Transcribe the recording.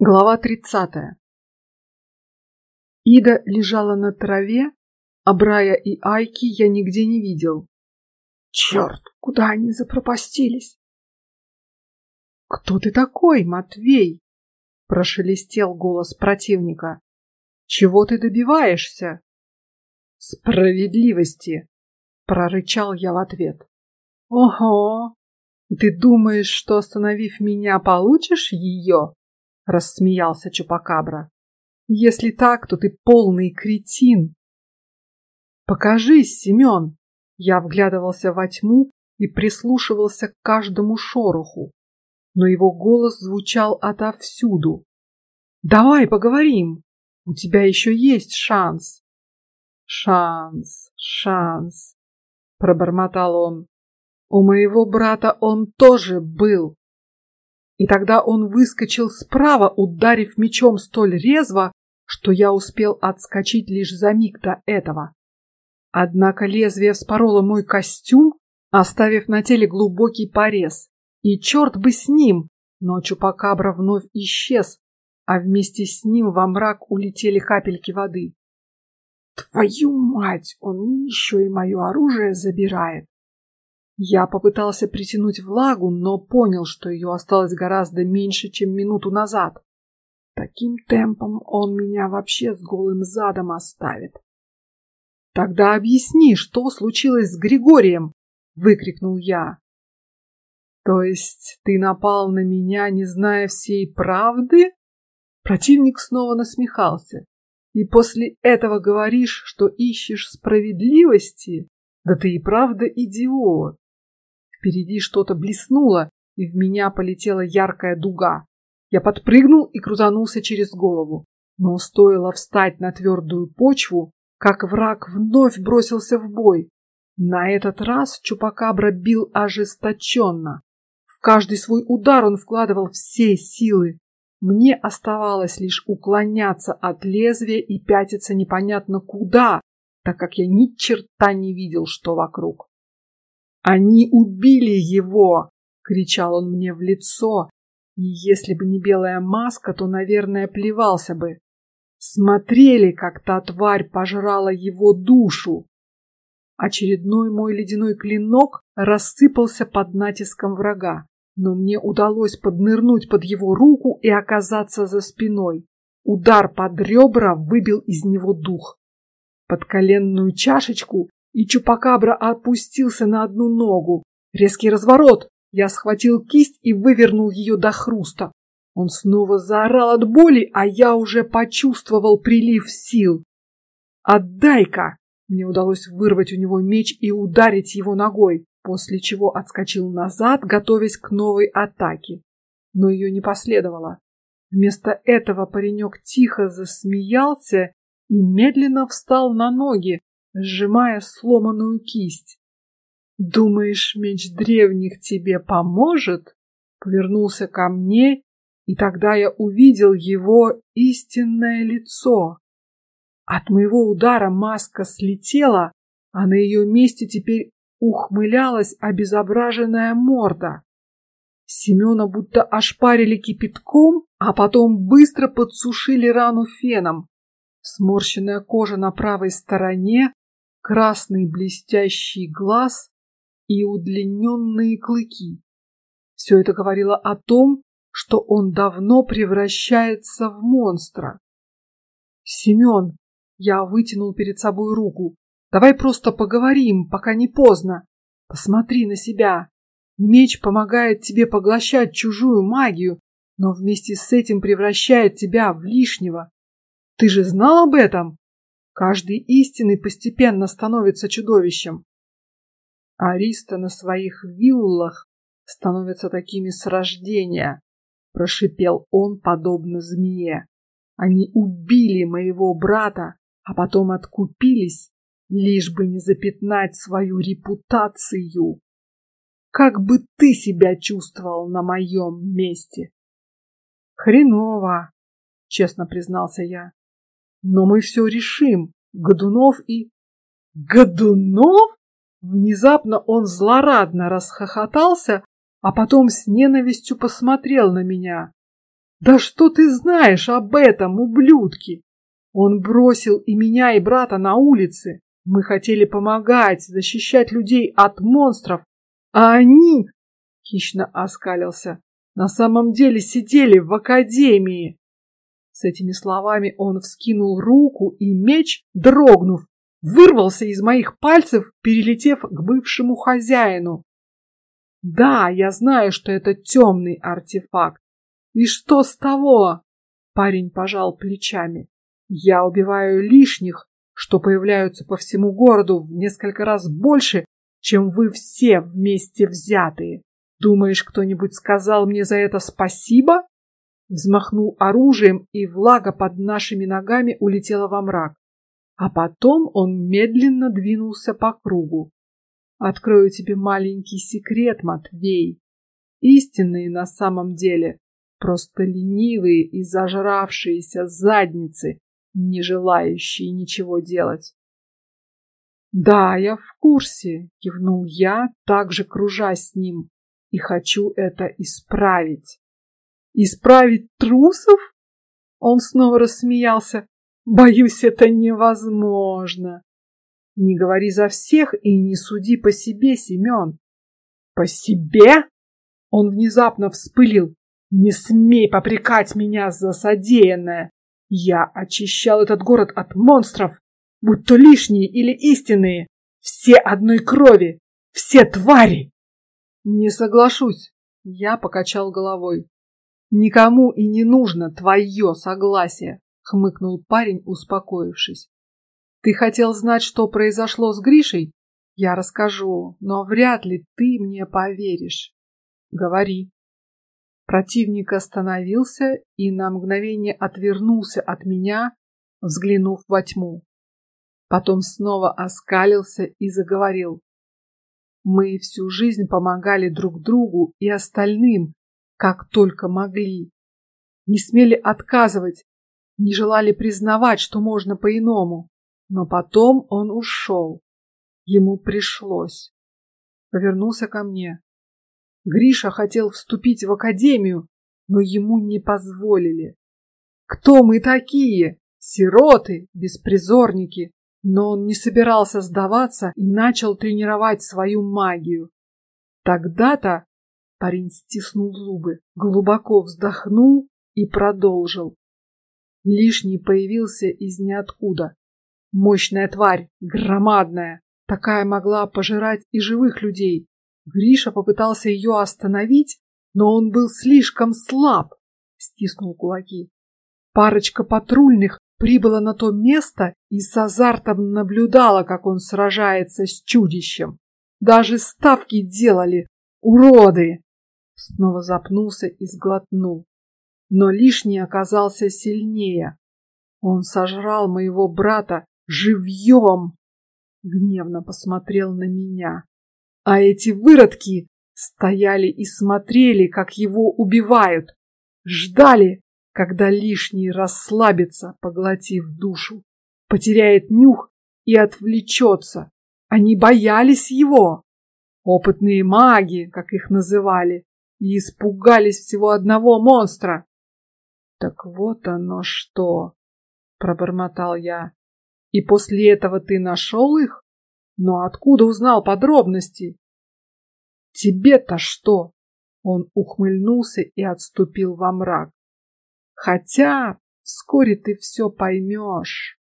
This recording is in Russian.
Глава тридцатая. Ида лежала на траве, а Брая и Айки я нигде не видел. Черт, куда они запропастились? Кто ты такой, Матвей? Прошелестел голос противника. Чего ты добиваешься? Справедливости, прорычал я в ответ. Ого, ты думаешь, что остановив меня, получишь ее? Рассмеялся Чупакабра. Если так, то ты полный кретин. Покажись, Семен. Я вглядывался во тьму и прислушивался к каждому шороху, но его голос звучал отовсюду. Давай поговорим. У тебя еще есть шанс. Шанс, шанс, пробормотал он. У моего брата он тоже был. И тогда он выскочил справа, ударив мечом столь резво, что я успел отскочить лишь за миг до этого. Однако лезвие вспороло мой костюм, оставив на теле глубокий порез. И черт бы с ним, но чупакабра вновь исчез, а вместе с ним во мрак улетели капельки воды. Твою мать, он еще и мое оружие забирает. Я попытался притянуть влагу, но понял, что ее осталось гораздо меньше, чем минуту назад. Таким темпом он меня вообще с голым задом оставит. Тогда объясни, что случилось с Григорием, выкрикнул я. То есть ты напал на меня, не зная всей правды? Противник снова насмехался. И после этого говоришь, что ищешь справедливости? Да ты и правда идиот. Впереди что-то блеснуло, и в меня полетела яркая дуга. Я подпрыгнул и крутанулся через голову, но стоило встать на твердую почву, как враг вновь бросился в бой. На этот раз чупакабра бил ожесточенно. В каждый свой удар он вкладывал все силы. Мне оставалось лишь уклоняться от лезвия и пятиться непонятно куда, так как я ни черта не видел, что вокруг. Они убили его! кричал он мне в лицо, и если бы не белая маска, то, наверное, плевался бы. Смотрели, как та тварь пожрала его душу. Очередной мой ледяной клинок рассыпался под натиском врага, но мне удалось поднырнуть под его руку и оказаться за спиной. Удар под ребра выбил из него дух. Под коленную чашечку и чупакабра опустился на одну ногу. Резкий разворот. Я схватил кисть и вывернул ее до хруста. Он снова заорал от боли, а я уже почувствовал прилив сил. Отдай-ка! Мне удалось вырвать у него меч и ударить его ногой, после чего отскочил назад, готовясь к новой атаке. Но ее не последовало. Вместо этого паренек тихо засмеялся и медленно встал на ноги, сжимая сломанную кисть. Думаешь, меч древних тебе поможет? Повернулся ко мне, и тогда я увидел его истинное лицо. От моего удара маска слетела, а на ее месте теперь ухмылялась обезображенная морда. Семена будто ошпарили кипятком, а потом быстро подсушили рану феном. Сморщенная кожа на правой стороне красный блестящий глаз и удлиненные клыки. Все это говорило о том, что он давно превращается в монстра. Семен, я вытянул перед собой руку. Давай просто поговорим, пока не поздно. Посмотри на себя. Меч помогает тебе поглощать чужую магию, но вместе с этим превращает тебя в лишнего. Ты же знал об этом? Каждый истинный постепенно становится чудовищем. Ариста на своих виллах становятся такими с рождения, прошипел он, подобно змее. Они убили моего брата, а потом откупились, лишь бы не запятнать свою репутацию. Как бы ты себя чувствовал на моем месте? Хреново, честно признался я. Но мы все решим. Годунов и... Годунов? Внезапно он злорадно расхохотался, а потом с ненавистью посмотрел на меня. Да что ты знаешь об этом, ублюдки? Он бросил и меня, и брата на улице. Мы хотели помогать, защищать людей от монстров, а они, хищно оскалился, на самом деле сидели в академии. С этими словами он вскинул руку, и меч, дрогнув, вырвался из моих пальцев, перелетев к бывшему хозяину. Да, я знаю, что это темный артефакт. И что с того? Парень пожал плечами. Я убиваю лишних, что появляются по всему городу в несколько раз больше, чем вы все вместе взятые. Думаешь, кто-нибудь сказал мне за это спасибо? Взмахнул оружием, и влага под нашими ногами улетела во мрак. А потом он медленно двинулся по кругу. Открою тебе маленький секрет, Матвей. Истинные на самом деле просто ленивые и зажравшиеся задницы, не желающие ничего делать. Да, я в курсе, кивнул я, также кружась с ним, и хочу это исправить. Исправить трусов? Он снова рассмеялся. Боюсь, это невозможно. Не говори за всех и не суди по себе, Семен. По себе? Он внезапно вспылил. Не смей попрекать меня за содеянное. Я очищал этот город от монстров, будь то лишние или истинные. Все одной крови, все твари. Не соглашусь. Я покачал головой. Никому и не нужно твое согласие, хмыкнул парень, успокоившись. Ты хотел знать, что произошло с Гришей? Я расскажу, но вряд ли ты мне поверишь. Говори. Противник остановился и на мгновение отвернулся от меня, взглянув во тьму. Потом снова оскалился и заговорил. Мы всю жизнь помогали друг другу и остальным, как только могли. Не смели отказывать, не желали признавать, что можно по-иному. Но потом он ушел. Ему пришлось. Повернулся ко мне. Гриша хотел вступить в академию, но ему не позволили. Кто мы такие? Сироты, беспризорники. Но он не собирался сдаваться и начал тренировать свою магию. Тогда-то парень стиснул зубы, глубоко вздохнул и продолжил. Лишний появился из ниоткуда. Мощная тварь, громадная, такая могла пожирать и живых людей. Гриша попытался ее остановить, но он был слишком слаб. Стиснул кулаки. Парочка патрульных прибыла на то место и с азартом наблюдала, как он сражается с чудищем. Даже ставки делали, уроды. Снова запнулся и сглотнул. Но лишний оказался сильнее. Он сожрал моего брата живьем. Гневно посмотрел на меня. А эти выродки стояли и смотрели, как его убивают, ждали, когда лишний расслабится, поглотив душу, потеряет нюх и отвлечется. Они боялись его, опытные маги, как их называли, и испугались всего одного монстра. Так вот оно что, пробормотал я. И после этого ты нашел их? Но откуда узнал подробности? Тебе-то что? Он ухмыльнулся и отступил во мрак. Хотя вскоре ты все поймешь.